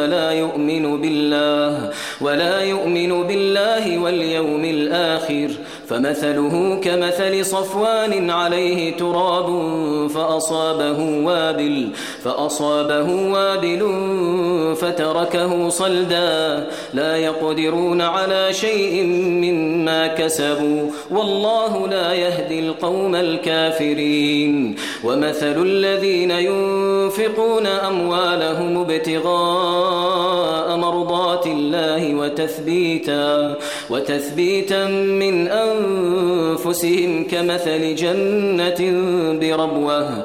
ولا يؤمن بالله ولا يؤمن بالله واليوم الآخر فمثله كمثل صفوان عليه تراب فأصابه وابل فأصابه وابل فتركه صلدا لا يقدرون على شيء مما كسبوا والله لا يهدي القوم الكافرين ومثل الذين ينفقون أموالهم ابتغاء مرضات الله وتثبيتا وتثبيتا من أنفسهم كمثل جنة بربوة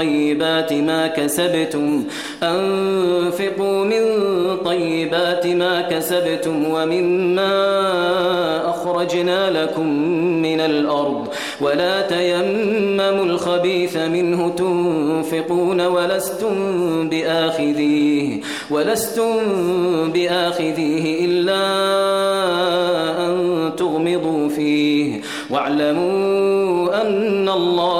طيبات ما كسبتم. أنفقوا من طيبات ما كسبتم ومما أخرجنا لكم من الأرض. ولا تيمموا الخبيث منه تنفقون ولستم بآخذيه. ولستم بآخذيه إلا أن تغمضوا فيه. واعلموا أن الله